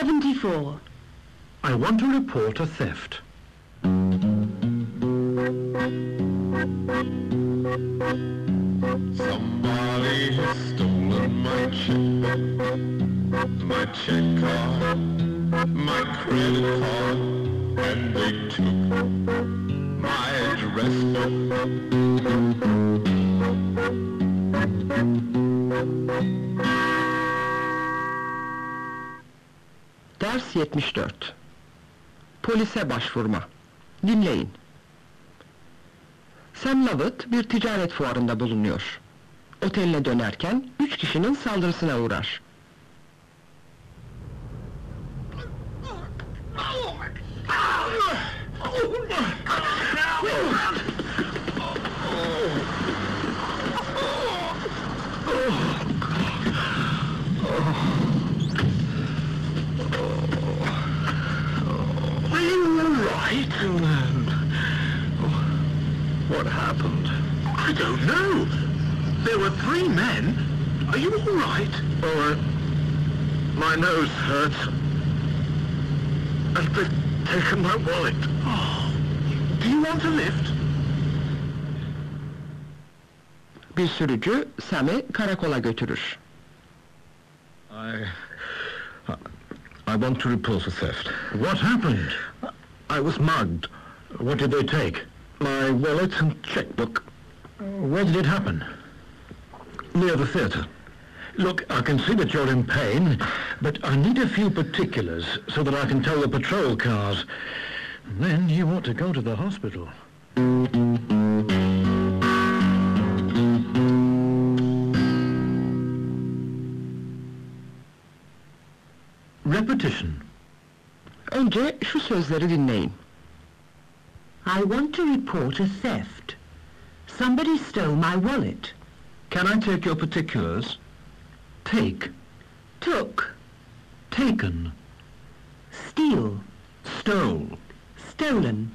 74. I want to report a theft. Somebody has stolen my checkbook, my check card, my credit card, and they took my address book. Ders 74. Polise başvurma. Dinleyin. Sam Lovett bir ticaret fuarında bulunuyor. Oteline dönerken üç kişinin saldırısına uğrar. I don't know. There were three men. Are you all right? Oh, uh, my nose hurts. And they've taken my wallet. Oh, do you want a lift? Bir sürücü Sam'i karakola götürür. I... I want to report a theft. What happened? I was mugged. What did they take? My wallet and checkbook. Where did it happen? Near the theatre. Look, I can see that you're in pain, but I need a few particulars so that I can tell the patrol cars. Then you ought to go to the hospital. Repetition. Önce şu sözleri dinleyin. I want to report a theft. Somebody stole my wallet. Can I take your particulars? Take. Took. Taken. Steal. Stole. Stolen.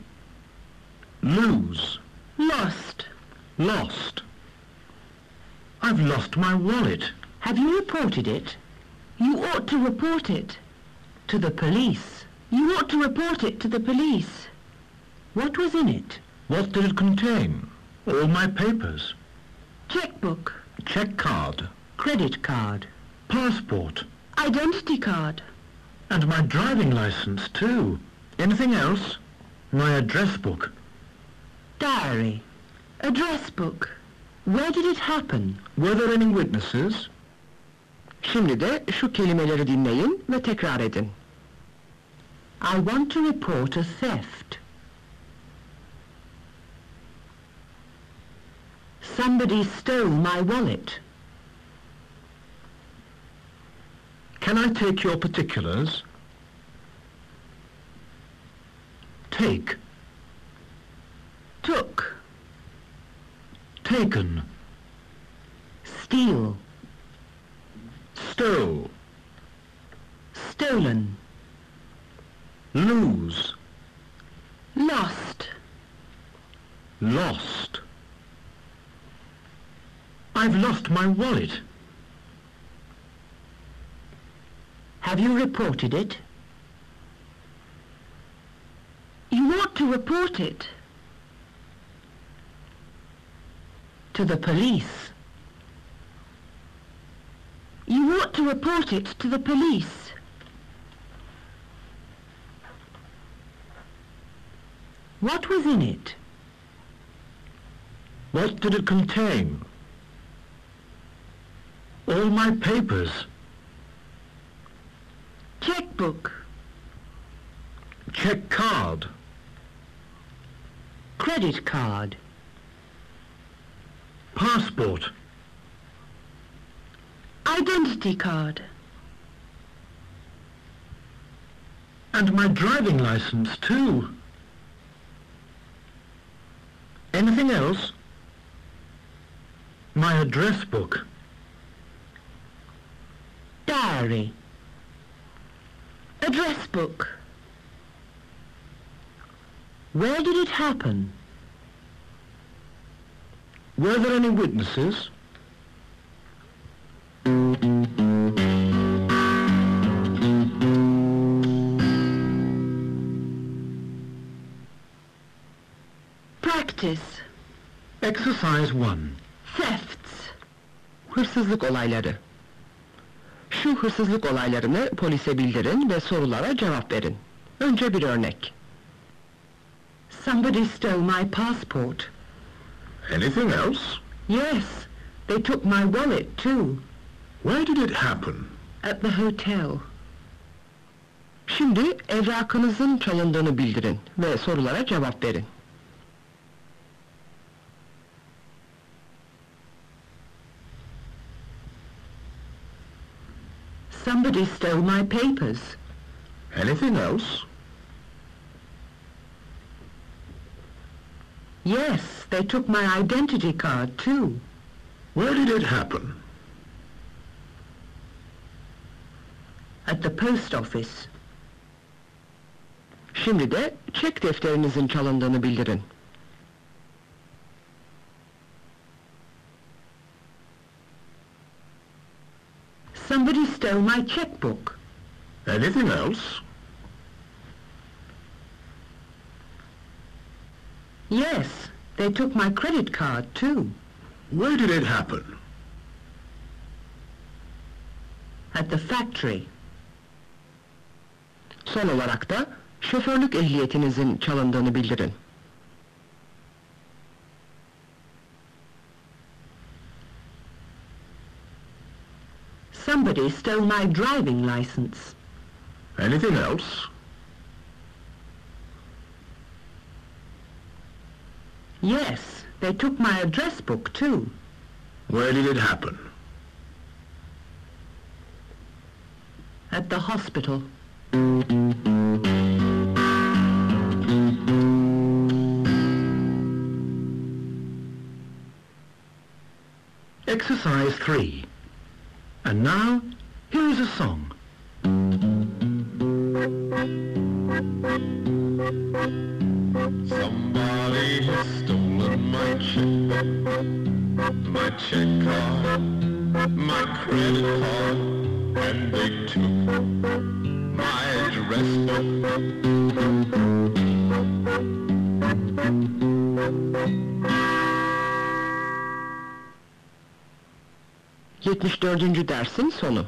Lose. Lost. Lost. I've lost my wallet. Have you reported it? You ought to report it. To the police. You ought to report it to the police. What was in it? What did it contain? All my papers. Checkbook. Check card. Credit card. Passport. Identity card. And my driving license, too. Anything else? My address book. Diary. Address book. Where did it happen? Were there any witnesses? Şimdi de şu kelimeleri dinleyin ve tekrar edin. I want to report a theft. Somebody stole my wallet. Can I take your particulars? Take. Took. Taken. Steal. Stole. Stolen. Lose. Lost. Lost. I've lost my wallet. Have you reported it? You ought to report it. To the police. You ought to report it to the police. What was in it? What did it contain? All my papers. Checkbook. Check card. Credit card. Passport. Identity card. And my driving license, too. Anything else? My address book diary, address book. Where did it happen? Were there any witnesses? Practice. Exercise 1. Thefts. Hırsızlık olayları. Şu hırsızlık olaylarını polise bildirin ve sorulara cevap verin. Önce bir örnek. Somebody stole my passport. Anything else? Yes, they took my wallet too, Where did it happen? at the hotel. Şimdi evrakınızın çalındığını bildirin ve sorulara cevap verin. Somebody stole my papers. Anything else? Yes, they took my identity card too. Where did it happen? At the post office. Şimdi de çek defterinizin çalındığını bildirin. Somebody stole my checkbook. Anything else? Yes, they took my credit card too. Where did it happen? At the factory. Son olarak da şoförlük ehliyetinizin çalındığını bildirin. Somebody stole my driving license. Anything else? Yes, they took my address book too. Where did it happen? At the hospital. Exercise 3. And now, here is a song. Somebody has stolen my checkbook, my check card, my credit card, and they took my address book. 74. dersin sonu.